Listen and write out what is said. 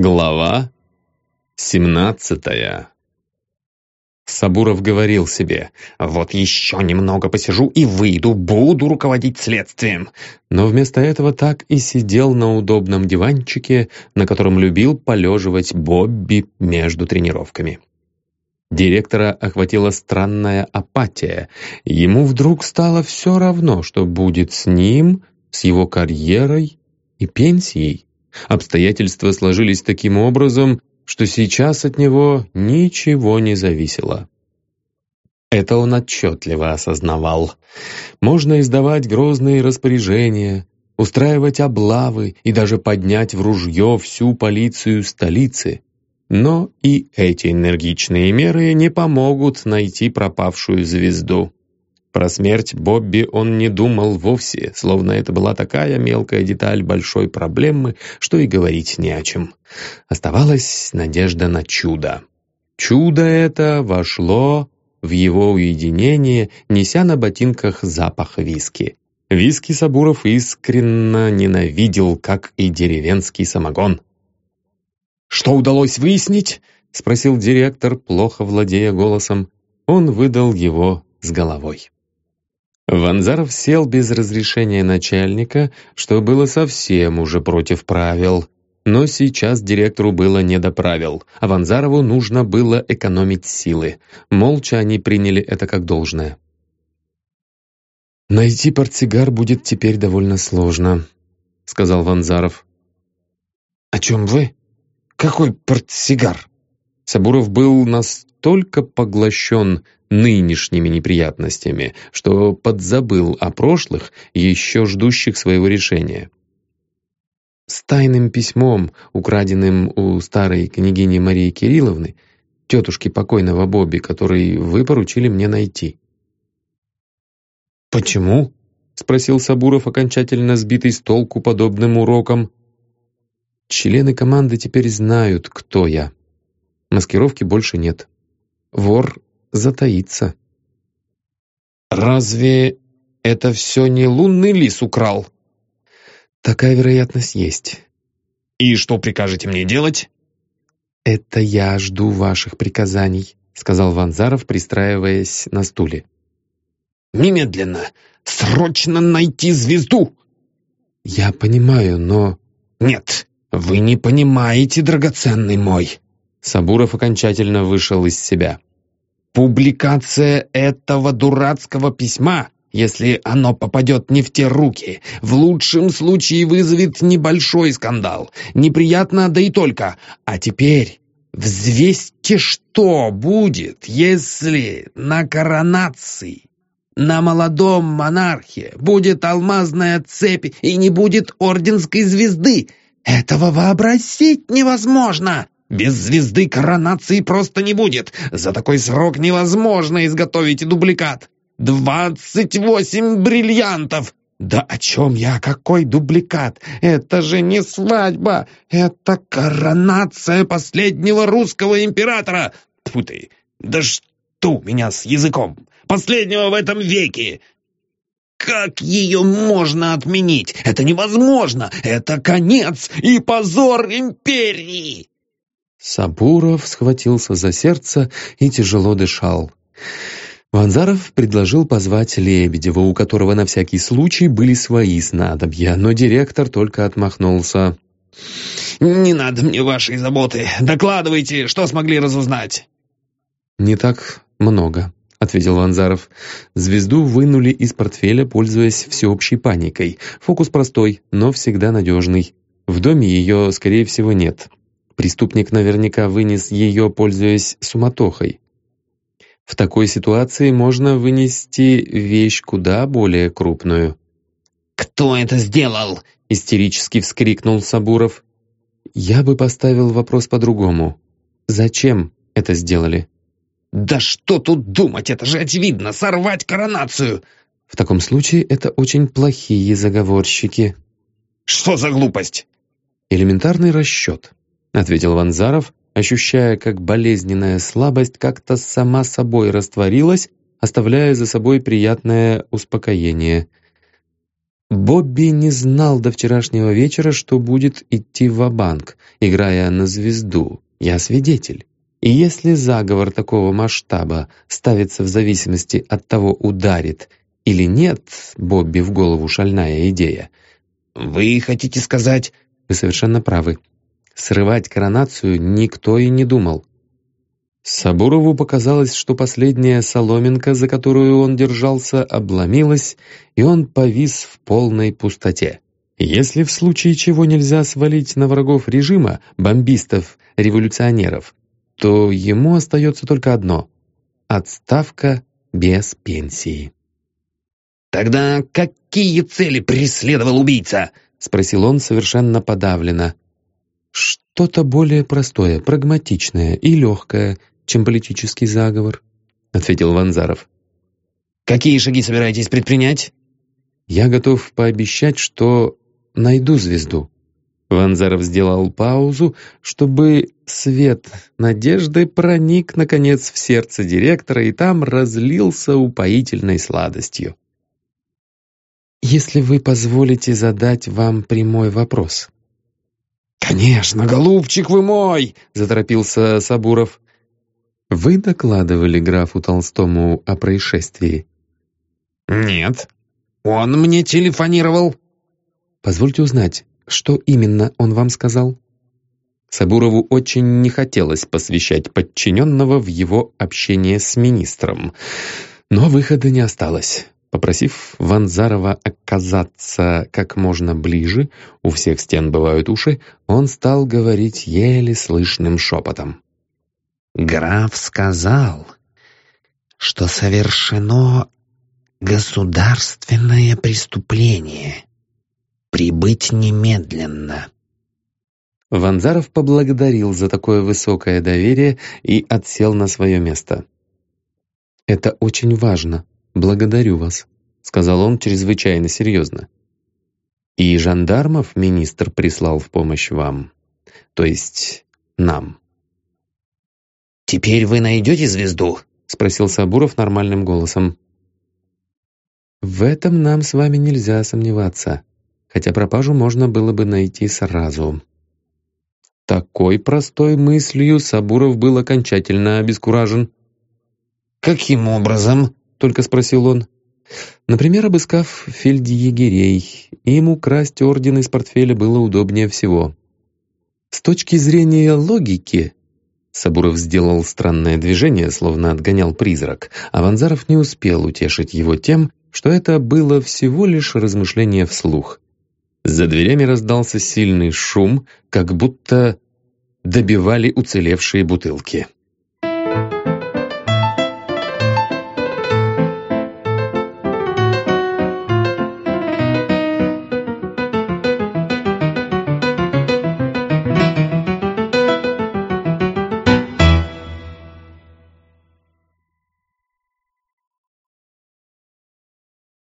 Глава семнадцатая Сабуров говорил себе, «Вот еще немного посижу и выйду, буду руководить следствием». Но вместо этого так и сидел на удобном диванчике, на котором любил полеживать Бобби между тренировками. Директора охватила странная апатия. Ему вдруг стало все равно, что будет с ним, с его карьерой и пенсией. Обстоятельства сложились таким образом, что сейчас от него ничего не зависело. Это он отчетливо осознавал. Можно издавать грозные распоряжения, устраивать облавы и даже поднять в ружье всю полицию столицы. Но и эти энергичные меры не помогут найти пропавшую звезду. Про смерть Бобби он не думал вовсе, словно это была такая мелкая деталь большой проблемы, что и говорить не о чем. Оставалась надежда на чудо. Чудо это вошло в его уединение, неся на ботинках запах виски. Виски Сабуров искренне ненавидел, как и деревенский самогон. «Что удалось выяснить?» — спросил директор, плохо владея голосом. Он выдал его с головой. Ванзаров сел без разрешения начальника, что было совсем уже против правил. Но сейчас директору было не до правил, а Ванзарову нужно было экономить силы. Молча они приняли это как должное. «Найти портсигар будет теперь довольно сложно», — сказал Ванзаров. «О чем вы? Какой портсигар?» Сабуров был настолько поглощен нынешними неприятностями, что подзабыл о прошлых, еще ждущих своего решения. С тайным письмом, украденным у старой княгини Марии Кирилловны, тетушки покойного Бобби, который вы поручили мне найти. «Почему?» — спросил Сабуров, окончательно сбитый с толку подобным уроком. «Члены команды теперь знают, кто я. Маскировки больше нет. Вор затаится. «Разве это все не лунный лис украл?» «Такая вероятность есть». «И что прикажете мне делать?» «Это я жду ваших приказаний», — сказал Ванзаров, пристраиваясь на стуле. «Немедленно! Срочно найти звезду!» «Я понимаю, но...» «Нет, вы не понимаете, драгоценный мой!» Сабуров окончательно вышел из себя. Публикация этого дурацкого письма, если оно попадет не в те руки, в лучшем случае вызовет небольшой скандал. Неприятно, да и только. А теперь взвесьте, что будет, если на коронации на молодом монархе будет алмазная цепь и не будет орденской звезды. Этого вообразить невозможно. Без звезды коронации просто не будет. За такой срок невозможно изготовить дубликат. Двадцать восемь бриллиантов! Да о чем я? Какой дубликат? Это же не свадьба! Это коронация последнего русского императора! Тьфу ты! Да что у меня с языком? Последнего в этом веке! Как ее можно отменить? Это невозможно! Это конец и позор империи! Сабуров схватился за сердце и тяжело дышал. Ванзаров предложил позвать Лебедева, у которого на всякий случай были свои снадобья, но директор только отмахнулся. «Не надо мне вашей заботы. Докладывайте, что смогли разузнать». «Не так много», — ответил Ванзаров. Звезду вынули из портфеля, пользуясь всеобщей паникой. Фокус простой, но всегда надежный. В доме ее, скорее всего, нет. Преступник наверняка вынес ее, пользуясь суматохой. В такой ситуации можно вынести вещь куда более крупную. «Кто это сделал?» — истерически вскрикнул Сабуров. «Я бы поставил вопрос по-другому. Зачем это сделали?» «Да что тут думать, это же очевидно, сорвать коронацию!» «В таком случае это очень плохие заговорщики». «Что за глупость?» «Элементарный расчет. — ответил Ванзаров, ощущая, как болезненная слабость как-то сама собой растворилась, оставляя за собой приятное успокоение. Бобби не знал до вчерашнего вечера, что будет идти в банк играя на звезду. Я свидетель. И если заговор такого масштаба ставится в зависимости от того, ударит или нет Бобби в голову шальная идея. «Вы хотите сказать...» «Вы совершенно правы. Срывать коронацию никто и не думал. Сабурову показалось, что последняя соломинка, за которую он держался, обломилась, и он повис в полной пустоте. Если в случае чего нельзя свалить на врагов режима, бомбистов, революционеров, то ему остается только одно — отставка без пенсии. «Тогда какие цели преследовал убийца?» — спросил он совершенно подавленно. «Что-то более простое, прагматичное и легкое, чем политический заговор», — ответил Ванзаров. «Какие шаги собираетесь предпринять?» «Я готов пообещать, что найду звезду». Ванзаров сделал паузу, чтобы свет надежды проник, наконец, в сердце директора и там разлился упоительной сладостью. «Если вы позволите задать вам прямой вопрос». «Конечно, голубчик вы мой!» — заторопился Сабуров. «Вы докладывали графу Толстому о происшествии?» «Нет, он мне телефонировал». «Позвольте узнать, что именно он вам сказал?» Сабурову очень не хотелось посвящать подчиненного в его общение с министром, но выхода не осталось. Попросив Ванзарова оказаться как можно ближе, у всех стен бывают уши, он стал говорить еле слышным шепотом. «Граф сказал, что совершено государственное преступление. Прибыть немедленно». Ванзаров поблагодарил за такое высокое доверие и отсел на свое место. «Это очень важно», «Благодарю вас», — сказал он чрезвычайно серьезно. «И жандармов министр прислал в помощь вам, то есть нам». «Теперь вы найдете звезду?» — спросил Сабуров нормальным голосом. «В этом нам с вами нельзя сомневаться, хотя пропажу можно было бы найти сразу». Такой простой мыслью Сабуров был окончательно обескуражен. «Каким образом?» Только спросил он. Например, обыскав фельдъегерей, им украсть орден из портфеля было удобнее всего. С точки зрения логики, Сабуров сделал странное движение, словно отгонял призрак, а Ванзаров не успел утешить его тем, что это было всего лишь размышление вслух. За дверями раздался сильный шум, как будто добивали уцелевшие бутылки.